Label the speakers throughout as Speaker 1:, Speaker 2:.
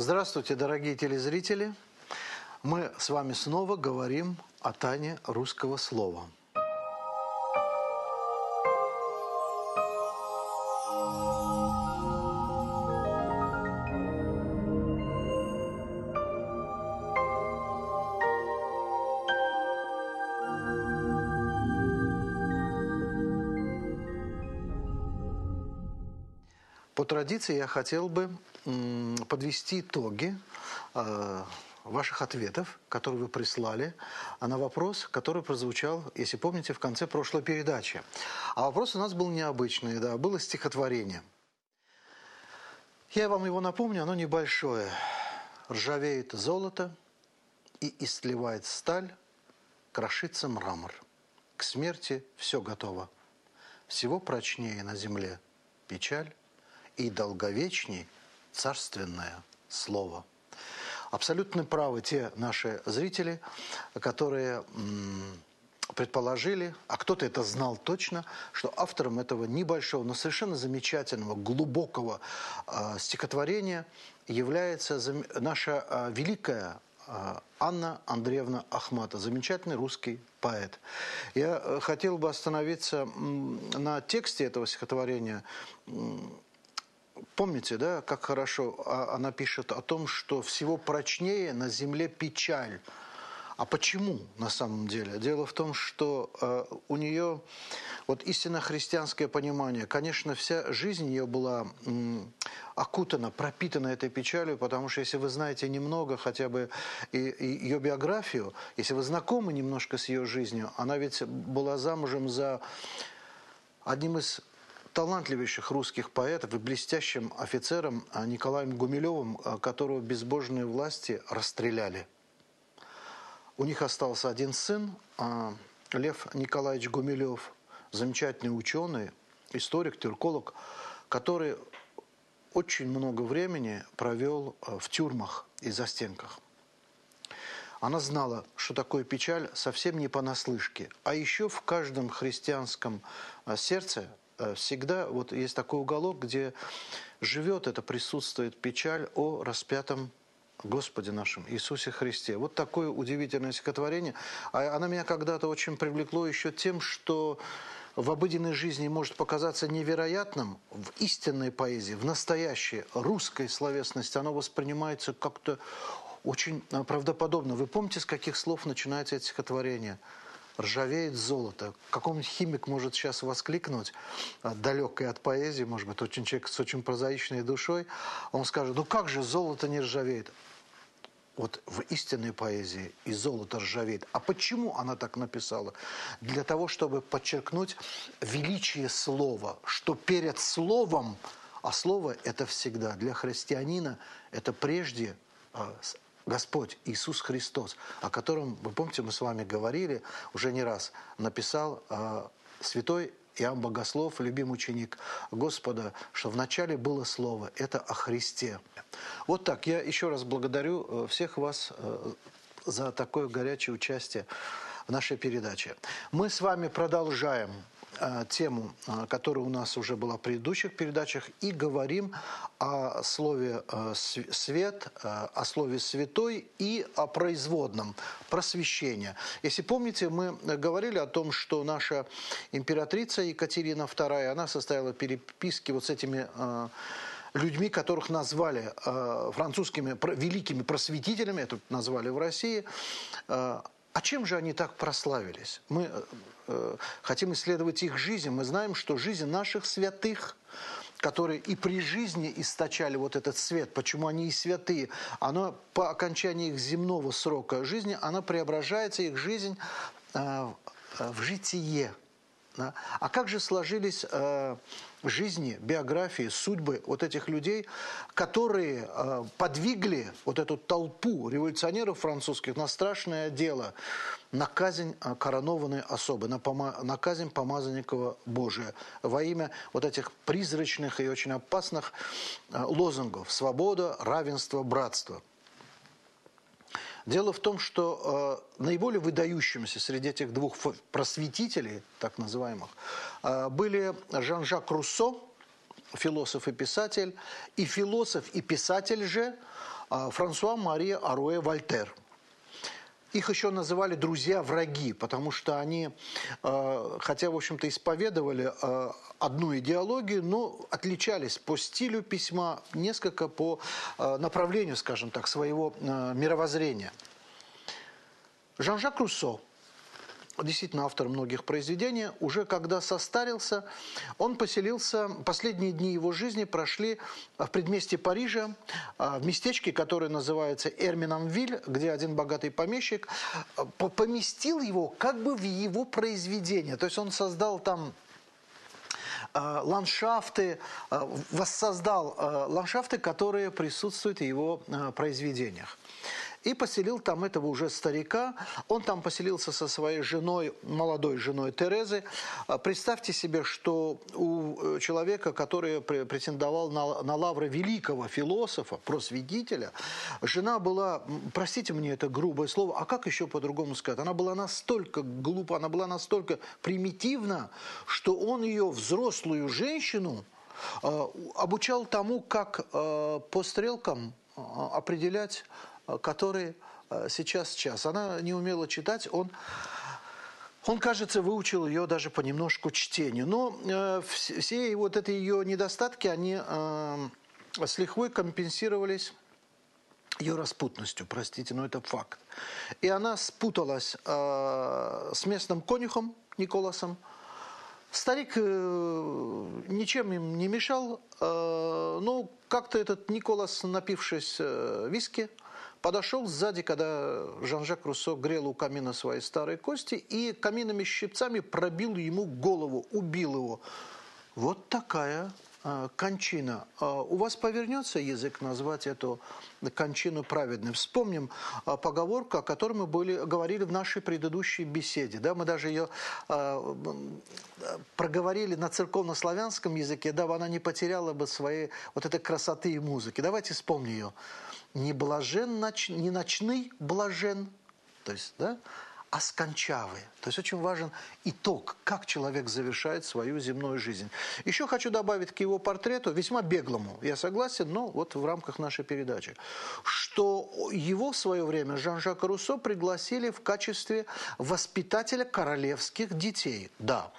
Speaker 1: Здравствуйте, дорогие телезрители. Мы с вами снова говорим о тайне русского слова. Традиции я хотел бы подвести итоги э, ваших ответов, которые вы прислали на вопрос, который прозвучал, если помните, в конце прошлой передачи. А вопрос у нас был необычный, да, было стихотворение. Я вам его напомню, оно небольшое. «Ржавеет золото и истлевает сталь, крошится мрамор. К смерти все готово. Всего прочнее на земле печаль и долговечней царственное слово». Абсолютно правы те наши зрители, которые предположили, а кто-то это знал точно, что автором этого небольшого, но совершенно замечательного, глубокого э, стихотворения является наша э, великая э, Анна Андреевна Ахмата, замечательный русский поэт. Я хотел бы остановиться на тексте этого стихотворения Помните, да, как хорошо а, она пишет о том, что всего прочнее на земле печаль. А почему на самом деле? Дело в том, что э, у нее вот истинно христианское понимание, конечно, вся жизнь ее была э, окутана, пропитана этой печалью, потому что если вы знаете немного хотя бы и, и ее биографию, если вы знакомы немножко с ее жизнью, она ведь была замужем за одним из талантливейших русских поэтов и блестящим офицером а, Николаем Гумилевым, а, которого безбожные власти расстреляли. У них остался один сын, а, Лев Николаевич Гумилев, замечательный ученый, историк, тюрколог, который очень много времени провел в тюрьмах и застенках. Она знала, что такое печаль совсем не понаслышке. А еще в каждом христианском сердце всегда вот есть такой уголок, где живет это, присутствует печаль о распятом Господе нашем Иисусе Христе. Вот такое удивительное стихотворение. А оно меня когда-то очень привлекло еще тем, что в обыденной жизни может показаться невероятным, в истинной поэзии, в настоящей русской словесности оно воспринимается как-то очень правдоподобно. Вы помните, с каких слов начинается это стихотворение? Ржавеет золото. Какой-нибудь химик может сейчас воскликнуть, а, далекой от поэзии, может быть, очень человек с очень прозаичной душой, он скажет, ну как же золото не ржавеет? Вот в истинной поэзии и золото ржавеет. А почему она так написала? Для того, чтобы подчеркнуть величие слова, что перед словом, а слово это всегда для христианина, это прежде а, Господь Иисус Христос, о котором, вы помните, мы с вами говорили уже не раз, написал э, святой Иоанн Богослов, любимый ученик Господа, что вначале было Слово, это о Христе. Вот так, я еще раз благодарю э, всех вас э, за такое горячее участие в нашей передаче. Мы с вами продолжаем тему, э, которая у нас уже была в предыдущих передачах, и говорим о слове э, «свет», о слове «святой» и о производном просвещение. Если помните, мы говорили о том, что наша императрица Екатерина II, она состояла переписки вот с этими людьми, которых назвали французскими великими просветителями, это назвали в России, а чем же они так прославились? Мы э, э, хотим исследовать их жизнь. Мы знаем, что жизнь наших святых, которые и при жизни источали вот этот свет, почему они и святые, оно по окончании их земного срока жизни, она преображается, их жизнь э, в житие. Да? А как же сложились э, жизни, биографии, судьбы вот этих людей, которые э, подвигли вот эту толпу революционеров французских на страшное дело, на казнь э, коронованной особы, на, пома на казнь помазанникова Божия во имя вот этих призрачных и очень опасных э, лозунгов «свобода, равенство, братство». Дело в том, что э, наиболее выдающимися среди этих двух просветителей, так называемых, э, были Жан-Жак Руссо, философ и писатель, и философ и писатель же Франсуа Мария Аруэ Вольтер. Их еще называли друзья-враги, потому что они, хотя, в общем-то, исповедовали одну идеологию, но отличались по стилю письма, несколько по направлению, скажем так, своего мировоззрения. Жан-Жак Руссо – действительно автор многих произведений, уже когда состарился, он поселился, последние дни его жизни прошли в предместе Парижа, а, в местечке, которое называется Эрминамвиль, где один богатый помещик а, поместил его как бы в его произведение. То есть он создал там а, ландшафты, воссоздал ландшафты, которые присутствуют в его произведениях и поселил там этого уже старика. Он там поселился со своей женой, молодой женой Терезы. А, представьте себе, что у э, человека, который претендовал на, на лавры великого философа, просветителя, жена была, простите мне это грубое слово, а как еще по-другому сказать? Она была настолько глупа, она была настолько примитивна, что он ее, взрослую женщину, а, обучал тому, как а, по стрелкам определять Э, который э, сейчас час. Она не умела читать, он... Он, кажется, выучил ее даже понемножку чтению. Но э, все вот эти ее недостатки, они э, с лихвой компенсировались ее распутностью, простите, но это факт. И она спуталась э, с местным конюхом Николасом. Старик э, ничем им не мешал, э, но как-то этот Николас, напившись э, виски, подошел сзади, когда Жан-Жак Руссо грел у камина свои старые кости, и каминными щипцами пробил ему голову, убил его. Вот такая кончина. Э, у вас повернется язык назвать эту кончину праведной? Вспомним э, поговорку, о которой мы были, говорили в нашей предыдущей беседе. Да? Мы даже ее проговорили на церковно-славянском языке, дабы она не потеряла бы своей вот этой красоты и музыки. Давайте вспомним ее не блажен, ноч, не ночный блажен, то есть, да, а скончавый. То есть очень важен итог, как человек завершает свою земную жизнь. Еще хочу добавить к его портрету, весьма беглому, я согласен, но вот в рамках нашей передачи, что его в свое время Жан-Жак Руссо пригласили в качестве воспитателя королевских детей. Да,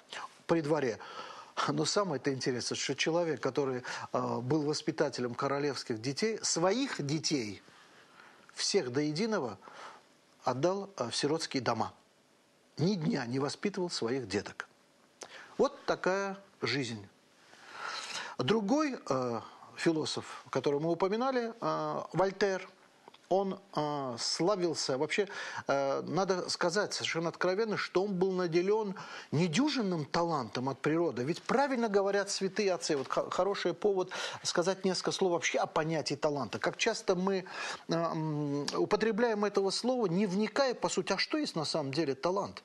Speaker 1: при дворе. Но самое-то интересное, что человек, который э, был воспитателем королевских детей, своих детей, всех до единого, отдал э, в сиротские дома. Ни дня не воспитывал своих деток. Вот такая жизнь. Другой э, философ, которого мы упоминали, э, Вольтер – он э, славился, вообще, э, надо сказать совершенно откровенно, что он был наделен недюжинным талантом от природы. Ведь правильно говорят святые отцы, вот хороший повод сказать несколько слов вообще о понятии таланта. Как часто мы э, употребляем этого слова, не вникая, по сути, а что есть на самом деле талант?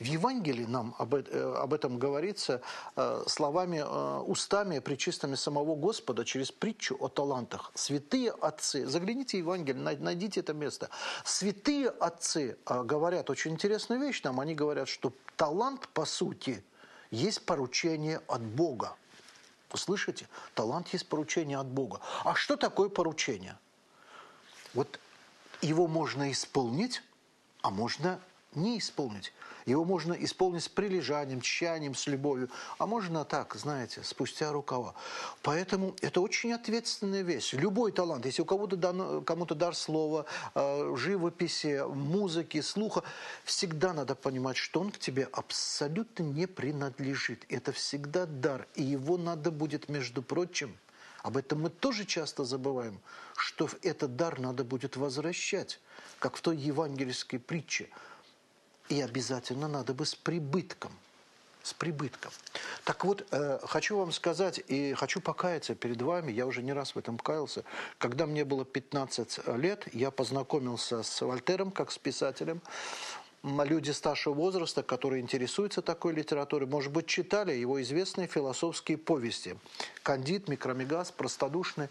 Speaker 1: В Евангелии нам об, э, этом говорится э, словами, э, устами, причистыми самого Господа через притчу о талантах. Святые отцы, загляните в Евангелие, найдите это место. Святые отцы говорят очень интересную вещь нам. Они говорят, что талант, по сути, есть поручение от Бога. Слышите? Талант есть поручение от Бога. А что такое поручение? Вот его можно исполнить, а можно не исполнить. Его можно исполнить с прилежанием, тщанием, с любовью, а можно так, знаете, спустя рукава. Поэтому это очень ответственная вещь. Любой талант, если у кого-то кому-то дар слова, э, живописи, музыки, слуха, всегда надо понимать, что он к тебе абсолютно не принадлежит. Это всегда дар, и его надо будет, между прочим, об этом мы тоже часто забываем, что этот дар надо будет возвращать, как в той евангельской притче – и обязательно надо бы с прибытком. С прибытком. Так вот, э, хочу вам сказать, и хочу покаяться перед вами, я уже не раз в этом каялся. Когда мне было 15 лет, я познакомился с Вольтером, как с писателем люди старшего возраста, которые интересуются такой литературой, может быть, читали его известные философские повести. «Кандид», «Микромегаз», «Простодушный».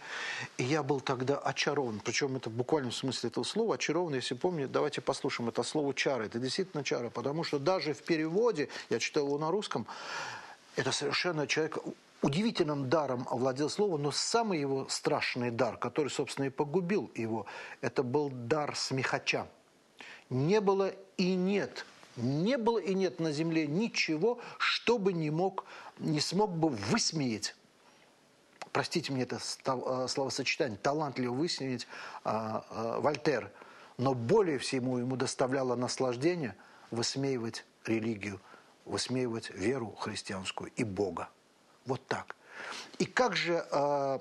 Speaker 1: И я был тогда очарован. Причем это в буквальном смысле этого слова. Очарован, если помните, давайте послушаем это слово «чара». Это действительно чара, потому что даже в переводе, я читал его на русском, это совершенно человек удивительным даром овладел слово, но самый его страшный дар, который, собственно, и погубил его, это был дар смехача. Не было и нет, не было и нет на земле ничего, что бы не, мог, не смог бы высмеять простите мне это э, словосочетание, талантливо высмеять а, а, Вольтер, но более всему ему доставляло наслаждение высмеивать религию, высмеивать веру христианскую и Бога. Вот так. И как же, э,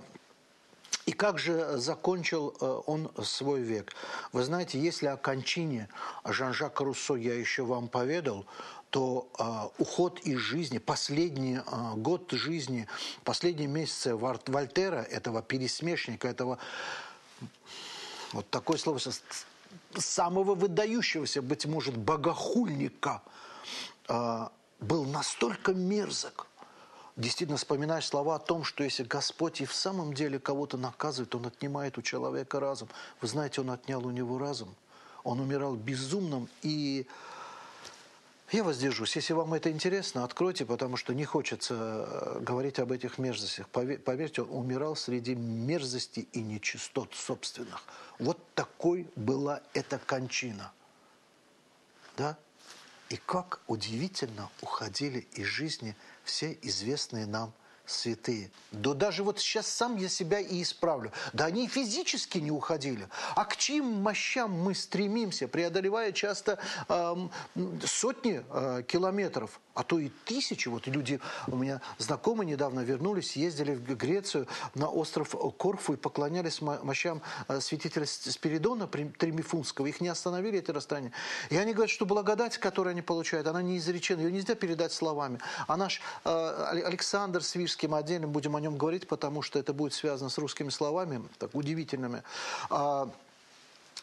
Speaker 1: и как же закончил э, он свой век? Вы знаете, если о кончине Жан-Жака Руссо я еще вам поведал, то э, уход из жизни, последний э, год жизни, последние месяцы Вольтера, этого пересмешника, этого, вот такое слово, самого выдающегося, быть может, богохульника, э, был настолько мерзок, действительно вспоминаешь слова о том, что если Господь и в самом деле кого-то наказывает, Он отнимает у человека разум. Вы знаете, Он отнял у него разум. Он умирал безумным. И я воздержусь. Если вам это интересно, откройте, потому что не хочется э, говорить об этих мерзостях. Поверьте, он умирал среди мерзостей и нечистот собственных. Вот такой была эта кончина. Да? И как удивительно уходили из жизни – все известные нам святые. Да даже вот сейчас сам я себя и исправлю. Да они физически не уходили. А к чьим мощам мы стремимся, преодолевая часто э, сотни э, километров, а то и тысячи. Вот люди, у меня знакомые недавно вернулись, ездили в Грецию на остров Корфу и поклонялись мощам э, святителя Спиридона Тримифунского. Их не остановили, эти расстояния. И они говорят, что благодать, которую они получают, она не изречена, ее нельзя передать словами. А наш э, Александр Свирский мы отдельно будем о нем говорить, потому что это будет связано с русскими словами, так удивительными.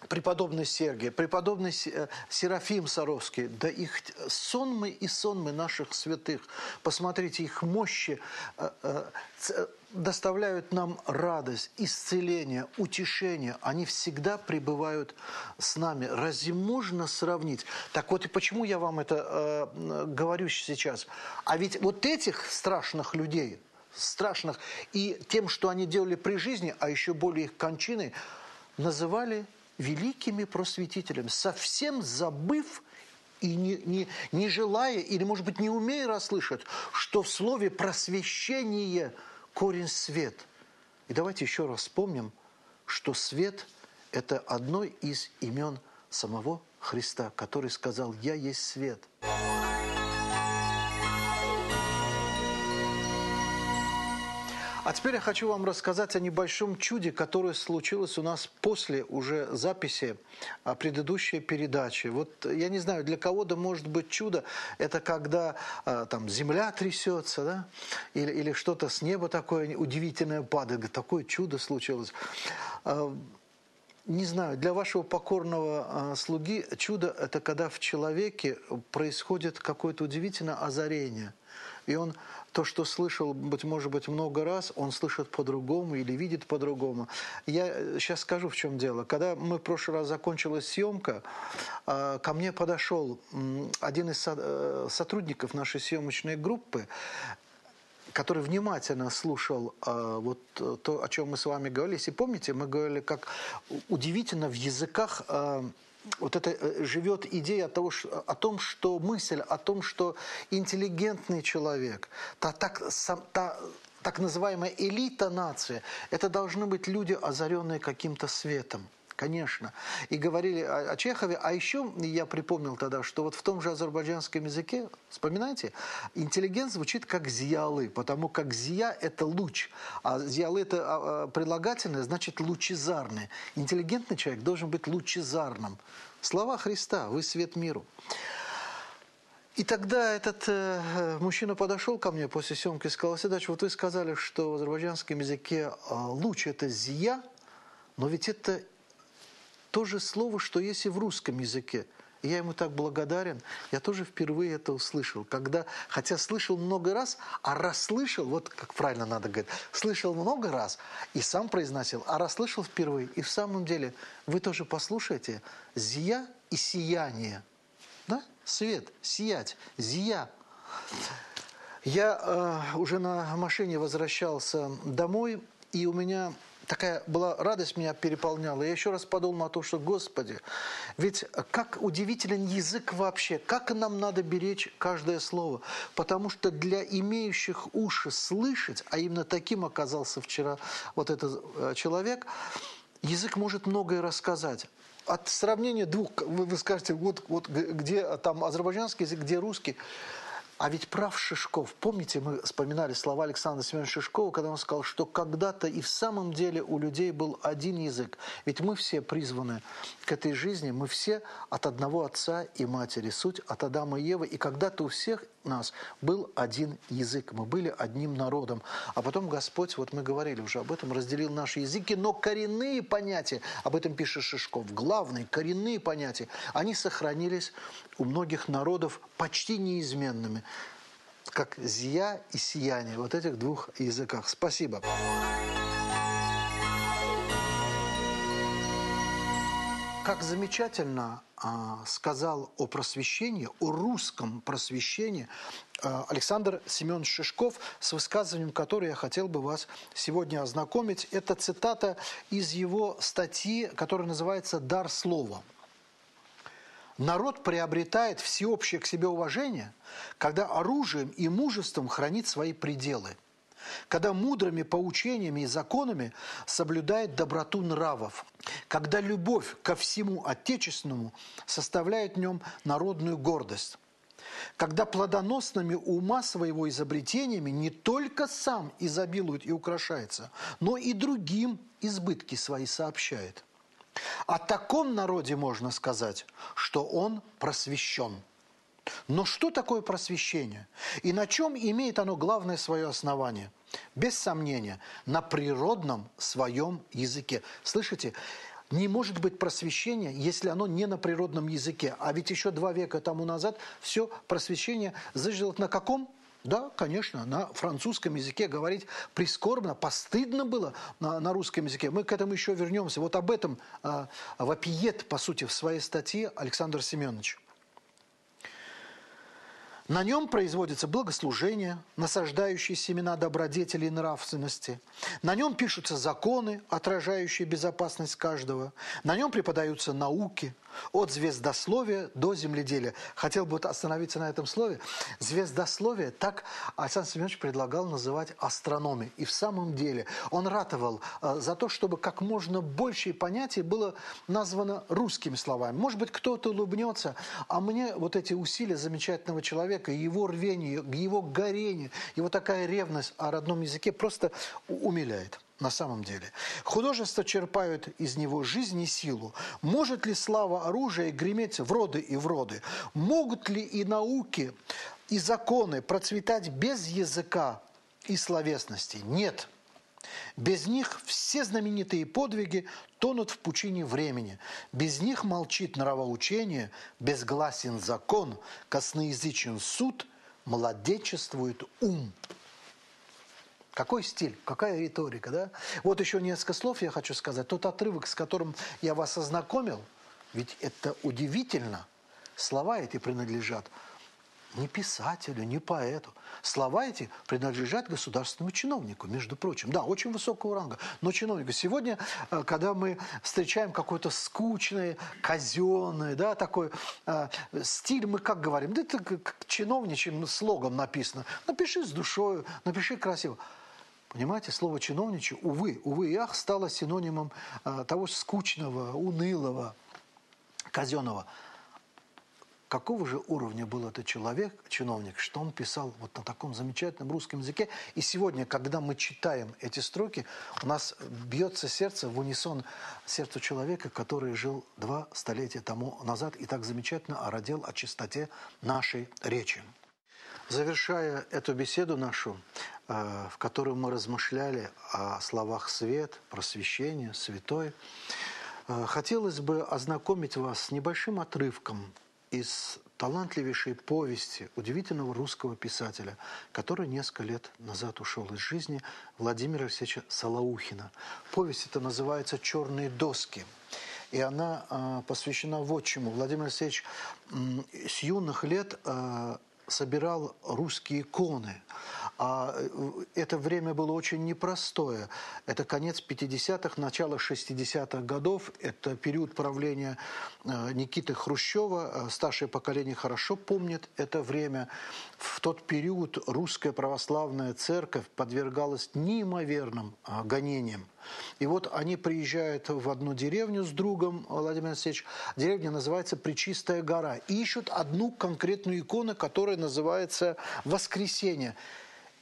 Speaker 1: Преподобный Сергий, преподобный э, Серафим Саровский, да их сонмы и сонмы наших святых. Посмотрите, их мощи э, э, доставляют нам радость, исцеление, утешение. Они всегда пребывают с нами. Разве можно сравнить? Так вот и почему я вам это говорю сейчас? А ведь вот этих страшных людей, страшных, и тем, что они делали при жизни, а еще более их кончины, называли великими просветителями, совсем забыв и не, не, не желая, или, может быть, не умея расслышать, что в слове «просвещение» корень «свет». И давайте еще раз вспомним, что свет – это одно из имен самого Христа, который сказал «Я есть свет». А теперь я хочу вам рассказать о небольшом чуде, которое случилось у нас после уже записи предыдущей передачи. Вот я не знаю, для кого-то может быть чудо, это когда а, там земля трясется, да, или, или что-то с неба такое удивительное падает. Такое чудо случилось а, не знаю, для вашего покорного а, слуги чудо – это когда в человеке происходит какое-то удивительное озарение. И он то, что слышал, быть может быть, много раз, он слышит по-другому или видит по-другому. Я сейчас скажу, в чем дело. Когда мы в прошлый раз закончилась съемка, а, ко мне подошел один из э, сотрудников нашей съемочной группы, который внимательно слушал э, вот то, о чем мы с вами говорили. Если помните, мы говорили, как удивительно в языках э, вот это э, живет идея того, о том, что мысль, о том, что интеллигентный человек, та, так, сам, та, так называемая элита нации, это должны быть люди, озаренные каким-то светом конечно. И говорили о, о Чехове. А еще я припомнил тогда, что вот в том же азербайджанском языке, вспоминайте, интеллигент звучит как зиялы, потому как зия – это луч, а зиялы – это а, а, прилагательное, значит лучезарный. Интеллигентный человек должен быть лучезарным. Слова Христа «Вы свет миру». И тогда этот э, мужчина подошел ко мне после съемки и сказал, Седач, вот вы сказали, что в азербайджанском языке э, луч – это зия, но ведь это то же слово, что есть и в русском языке. Я ему так благодарен. Я тоже впервые это услышал. Когда, хотя слышал много раз, а расслышал, вот как правильно надо говорить, слышал много раз и сам произносил, а расслышал впервые. И в самом деле вы тоже послушайте. Зия и сияние. Да? Свет, сиять, зия. Я э, уже на машине возвращался домой, и у меня такая была радость меня переполняла. Я еще раз подумал на то, что, Господи, ведь как удивителен язык вообще, как нам надо беречь каждое слово. Потому что для имеющих уши слышать, а именно таким оказался вчера вот этот э, человек, язык может многое рассказать от сравнения двух, вы, вы скажете, вот, вот где там азербайджанский язык, где русский. А ведь прав Шишков. Помните, мы вспоминали слова Александра Семеновича Шишкова, когда он сказал, что когда-то и в самом деле у людей был один язык. Ведь мы все призваны к этой жизни, мы все от одного отца и матери, суть от Адама и Евы. И когда-то у всех нас был один язык, мы были одним народом. А потом Господь, вот мы говорили уже об этом, разделил наши языки, но коренные понятия, об этом пишет Шишков, главные коренные понятия, они сохранились у многих народов почти неизменными, как зия и сияние, вот этих двух языках. Спасибо. Как замечательно а, сказал о просвещении, о русском просвещении а, Александр Семенович Шишков с высказыванием, которое я хотел бы вас сегодня ознакомить. Это цитата из его статьи, которая называется «Дар слова». Народ приобретает всеобщее к себе уважение, когда оружием и мужеством хранит свои пределы, когда мудрыми поучениями и законами соблюдает доброту нравов, когда любовь ко всему отечественному составляет в нем народную гордость, когда плодоносными ума своего изобретениями не только сам изобилует и украшается, но и другим избытки свои сообщает – о таком народе можно сказать, что он просвещен. Но что такое просвещение? И на чем имеет оно главное свое основание? Без сомнения, на природном своем языке. Слышите? Не может быть просвещения, если оно не на природном языке. А ведь еще два века тому назад все просвещение зажило на каком? Да, конечно, на французском языке говорить прискорбно, постыдно было на, на русском языке. Мы к этому еще вернемся. Вот об этом э, вопиет, по сути, в своей статье Александр Семенович. На нем производится благослужение, насаждающие семена добродетели и нравственности. На нем пишутся законы, отражающие безопасность каждого. На нем преподаются науки – от звездословия до земледелия. Хотел бы остановиться на этом слове. Звездословие, так Александр Семенович предлагал называть астрономией. И в самом деле он ратовал э, за то, чтобы как можно больше понятий было названо русскими словами. Может быть, кто-то улыбнется, а мне вот эти усилия замечательного человека, его рвение, его горение, его такая ревность о родном языке просто умиляет на самом деле. Художества черпают из него жизнь и силу. Может ли слава оружия греметь в роды и в роды? Могут ли и науки, и законы процветать без языка и словесности? Нет. Без них все знаменитые подвиги тонут в пучине времени. Без них молчит нравоучение, безгласен закон, косноязычен суд, молодечествует ум. Какой стиль, какая риторика, да? Вот еще несколько слов я хочу сказать. Тот отрывок, с которым я вас ознакомил, ведь это удивительно. Слова эти принадлежат не писателю, не поэту. Слова эти принадлежат государственному чиновнику, между прочим. Да, очень высокого ранга, но чиновнику. Сегодня, э, когда мы встречаем какой-то скучный, казенный, да, такой э, стиль, мы как говорим? Да это как чиновничьим слогом написано. Напиши с душой, напиши красиво. Понимаете, слово чиновничий, увы, увы и ах, стало синонимом а, того скучного, унылого, казенного. Какого же уровня был этот человек, чиновник, что он писал вот на таком замечательном русском языке. И сегодня, когда мы читаем эти строки, у нас бьется сердце в унисон сердцу человека, который жил два столетия тому назад и так замечательно ородел о чистоте нашей речи. Завершая эту беседу нашу, э, в которой мы размышляли о словах «свет», «просвещение», «святой», э, хотелось бы ознакомить вас с небольшим отрывком из талантливейшей повести удивительного русского писателя, который несколько лет назад ушел из жизни, Владимира Алексеевича Салаухина. Повесть эта называется «Черные доски». И она э, посвящена вотчему. Владимир Алексеевич с юных лет собирал русские иконы. А это время было очень непростое. Это конец 50-х, начало 60-х годов. Это период правления Никиты Хрущева. Старшее поколение хорошо помнит это время. В тот период русская православная церковь подвергалась неимоверным гонениям. И вот они приезжают в одну деревню с другом, Владимир Алексеевич. Деревня называется Пречистая гора. И ищут одну конкретную икону, которая называется «Воскресенье».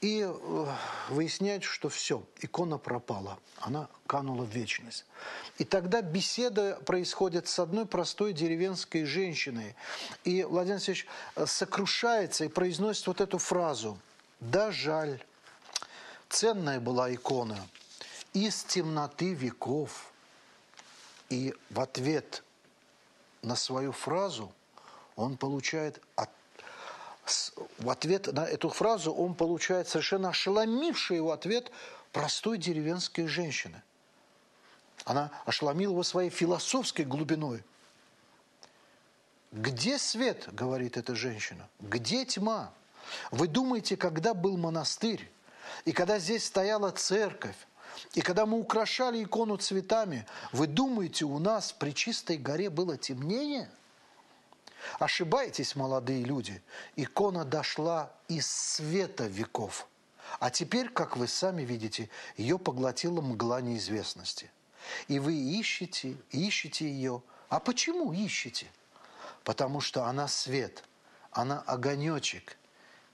Speaker 1: И э, выясняют, что все, икона пропала, она канула в вечность. И тогда беседа происходит с одной простой деревенской женщиной. И Владимир Алексеевич э, сокрушается и произносит вот эту фразу. «Да, жаль, ценная была икона, из темноты веков. И в ответ на свою фразу он получает от в ответ на эту фразу он получает совершенно ошеломивший его ответ простой деревенской женщины. Она ошеломила его своей философской глубиной. «Где свет?» – говорит эта женщина. «Где тьма? Вы думаете, когда был монастырь, и когда здесь стояла церковь, и когда мы украшали икону цветами, вы думаете, у нас при чистой горе было темнее? Ошибаетесь, молодые люди. Икона дошла из света веков. А теперь, как вы сами видите, ее поглотила мгла неизвестности. И вы ищете, ищете ее. А почему ищете? Потому что она свет, она огонечек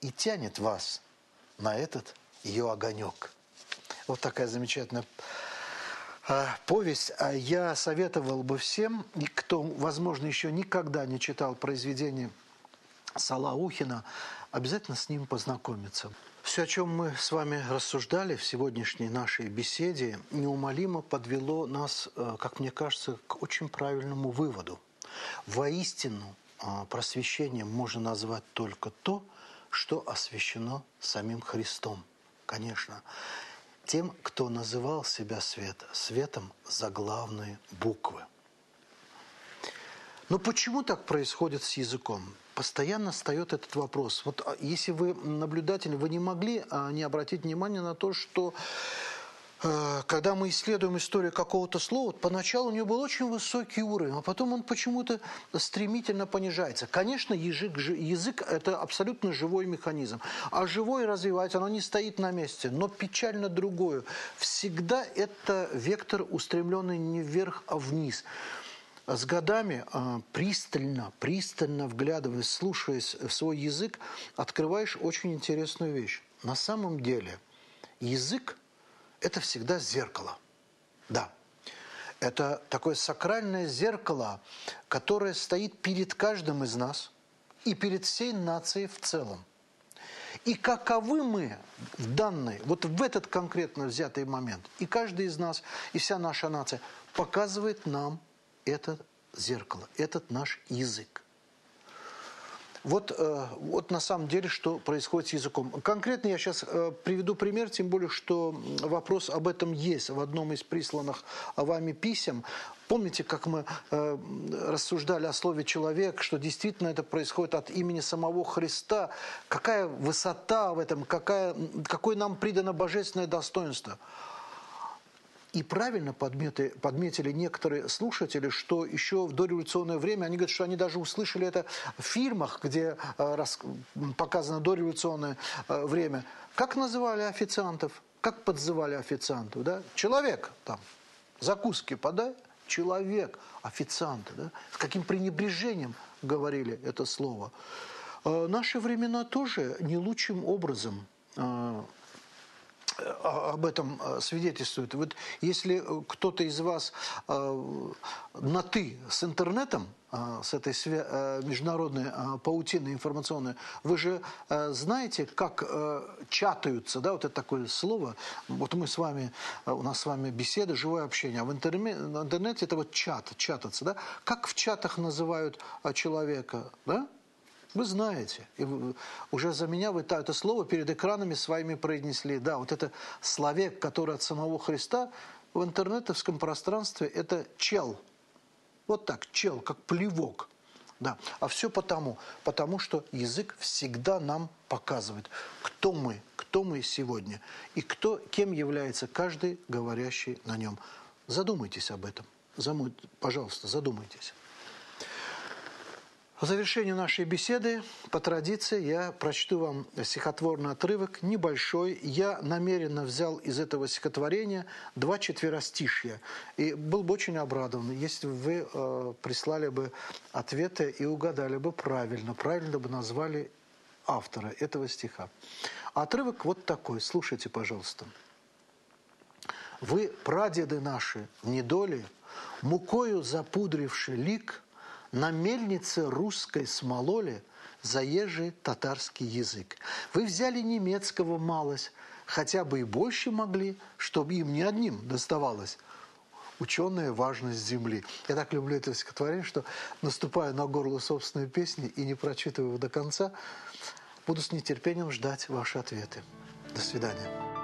Speaker 1: и тянет вас на этот ее огонек. Вот такая замечательная повесть. А я советовал бы всем, кто, возможно, еще никогда не читал произведение Салаухина, обязательно с ним познакомиться. Все, о чем мы с вами рассуждали в сегодняшней нашей беседе, неумолимо подвело нас, э, как мне кажется, к очень правильному выводу. Воистину а, просвещением можно назвать только то, что освящено самим Христом. Конечно тем, кто называл себя свет, светом за главные буквы. Но почему так происходит с языком? Постоянно встает этот вопрос. Вот а, если вы наблюдатель, вы не могли а, не обратить внимание на то, что когда мы исследуем историю какого-то слова, поначалу у него был очень высокий уровень, а потом он почему-то стремительно понижается. Конечно, язык, язык – это абсолютно живой механизм. А живой развивается, оно не стоит на месте. Но печально другое. Всегда это вектор, устремленный не вверх, а вниз. С годами э, пристально, пристально вглядываясь, слушаясь в свой язык, открываешь очень интересную вещь. На самом деле язык – это всегда зеркало. Да. Это такое сакральное зеркало, которое стоит перед каждым из нас и перед всей нацией в целом. И каковы мы в данный, вот в этот конкретно взятый момент, и каждый из нас, и вся наша нация показывает нам это зеркало, этот наш язык. Вот, э, вот на самом деле, что происходит с языком. Конкретно я сейчас э, приведу пример, тем более, что вопрос об этом есть в одном из присланных вами писем. Помните, как мы э, рассуждали о слове «человек», что действительно это происходит от имени самого Христа? Какая высота в этом, какая, какое нам придано божественное достоинство – и правильно подмети, подметили некоторые слушатели, что еще в дореволюционное время, они говорят, что они даже услышали это в фильмах, где э, рас, показано дореволюционное э, время. Как называли официантов? Как подзывали официантов? Да? Человек там, закуски подай, человек, официанты. Да? С каким пренебрежением говорили это слово. Э, наши времена тоже не лучшим образом э, об этом э, свидетельствует. Вот если э, кто-то из вас э, на «ты» с интернетом, с этой международной паутиной информационной, вы же знаете, как чатаются, да, вот это такое слово, вот мы с вами, у нас с вами беседа, живое общение, а в интернете это вот чат, чататься, да, как в чатах называют человека, да, вы знаете. И уже за меня вы это слово перед экранами своими произнесли. Да, вот это словек, который от самого Христа в интернетовском пространстве, это чел. Вот так, чел, как плевок. Да. А все потому, потому что язык всегда нам показывает, кто мы, кто мы сегодня и кто, кем является каждый говорящий на нем. Задумайтесь об этом. Заму... Пожалуйста, задумайтесь. В завершению нашей беседы, по традиции, я прочту вам стихотворный отрывок, небольшой. Я намеренно взял из этого стихотворения два четверостишья. И был бы очень обрадован, если бы вы э, прислали бы ответы и угадали бы правильно, правильно бы назвали автора этого стиха. Отрывок вот такой, слушайте, пожалуйста. «Вы, прадеды наши, недоли, мукою запудривши лик – на мельнице русской смололи заезжий татарский язык. Вы взяли немецкого малость, хотя бы и больше могли, чтобы им не одним доставалось ученая важность Земли. Я так люблю это стихотворение, что наступаю на горло собственной песни и не прочитываю его до конца, буду с нетерпением ждать ваши ответы. До свидания.